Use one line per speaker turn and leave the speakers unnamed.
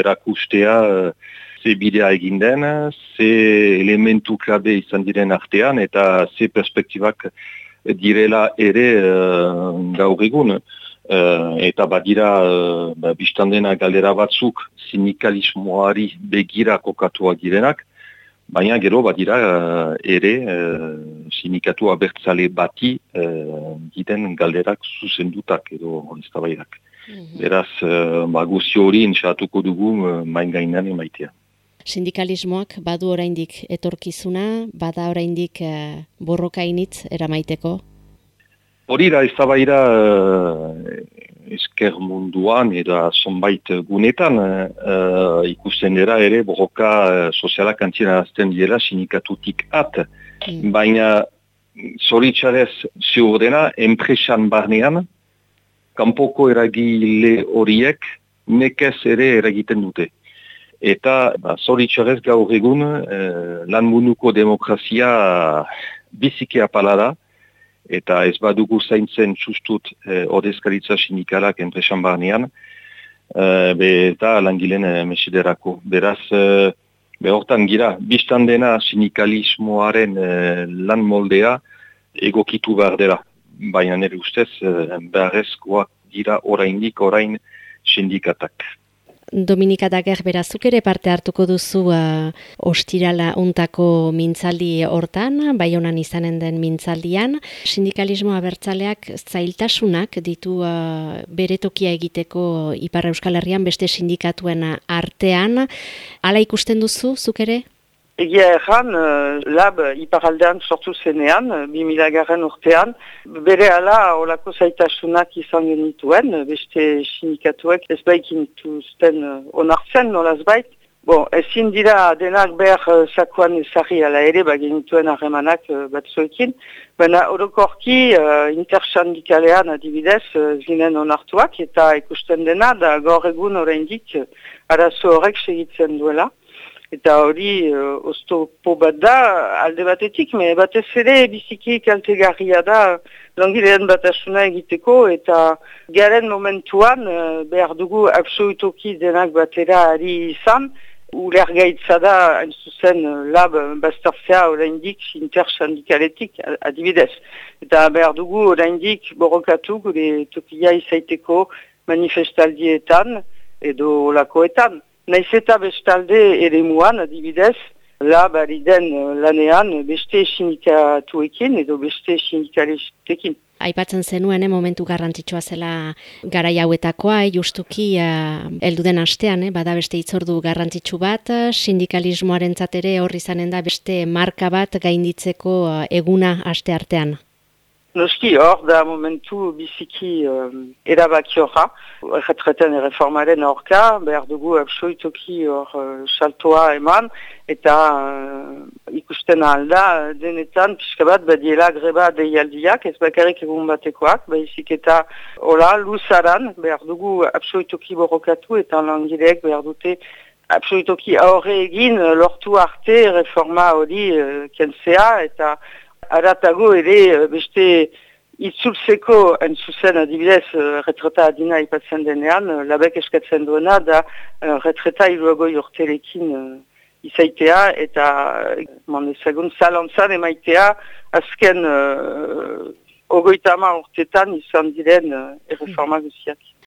erakustea uh, ze bidea egin den, ze elementu klabe izan diren artean, eta ze perspektibak direla ere uh, gaur egun. Uh, eta badira uh, ba, biztandena galdera batzuk sindikalismoari begira kokatuak direnak, baina gero badira uh, ere uh, sindikatu abertzale bati uh, diten galderak zuzendutak edo eztabaidak. Mm Beraz, uh, ba, guzio hori inxatuko dugu uh, main gainan emaitea.
Sindikalismoak badu oraindik etorkizuna, bada oraindik uh, borrokainitz eramaiteko?
Hori da, ez uh, esker munduan eta zonbait gunetan uh, ikusten dira ere borroka uh, sozialak antzina azten dira sindikatutik at. Mm. Baina, zoritxarez ziurdena, enpresan barnean, kanpoko eragile horiek nekez ere eragiten dute. Eta ba, zoritxarez gaur egun eh, lan demokrazia biziki apala da, eta ez badugu zaintzen txustut eh, odezkaritza sindikalak enpresan barnean, eh, be, eta langilen eh, mesiderako. Beraz, eh, behortan gira, biztan dena sindikalismoaren eh, lan moldea egokitu behar dela baina nire ustez eh, beharrezkoak dira oraindik orain sindikatak.
Dominika Dager berazuk ere parte hartuko duzu uh, ostirala untako mintzaldi hortan, bai honan izanen den mintzaldian. Sindikalismoa bertzaleak zailtasunak ditu uh, bere tokia egiteko Ipar Euskal Herrian beste sindikatuen artean. Hala ikusten duzu, zuk ere?
Egia erran, uh, lab iparaldean sortu zenean, 2000 uh, garren urtean, bere ala olako zaitasunak izan genituen, beste sinikatuek ez baikin tuzten uh, onartzen nolaz bait. Bon, ezin dira denak behar uh, sakuan ezari ala ere ba genituen arremanak uh, batzuekin, baina orokorki uh, intersandikalean adibidez uh, zinen onartuak eta ikusten dena da gaur egun oraindik uh, arazo horrek segitzen duela. Eta hori uh, oztopo bat da alde batetik, me batez ere biziki kaltegarria da langilean batasuna egiteko eta garen momentuan uh, behar dugu absolutoki denak batera ari izan. Uler gaitza da, hain zuzen, uh, lab bastartzea oraindik intersandikaletik adibidez. Eta behar dugu oraindik borokatu gure tokia izaiteko manifestaldietan edo lakoetan. Naiz eta bestalde ere muan, adibidez, la bari den uh, lanean beste sindikatuekin edo beste sindikalistekin.
Aipatzen zenuen, eh, momentu garrantzitsua zela garai hauetakoa, eh, justuki uh, elduden astean, eh, bada beste itzordu garrantzitsu bat, sindikalismoaren zatere horri zanen da beste marka bat gainditzeko uh, eguna aste artean.
Noski hor da momentu biziki um, erabaki horra, erretreten erreformaren horka, behar dugu absolutoki hor uh, saltoa eman, eta uh, ikusten alda denetan, pixka bat, badiela greba deialdiak, ez bakarrik egun batekoak, baizik eta hola, luzaran, behar dugu absolutoki borrokatu, eta langileek behar dute absolutoki aurre egin lortu arte reforma hori uh, kentzea, eta aratago ere eh, beste itzultzeko entzuzen adibidez uh, retreta adina ipatzen denean, uh, labek eskatzen duena da retreta iruago jortelekin uh, izaitea eta uh, ezagun zalantzan emaitea azken uh, ogoitama urtetan izan diren uh, erreforma guziak.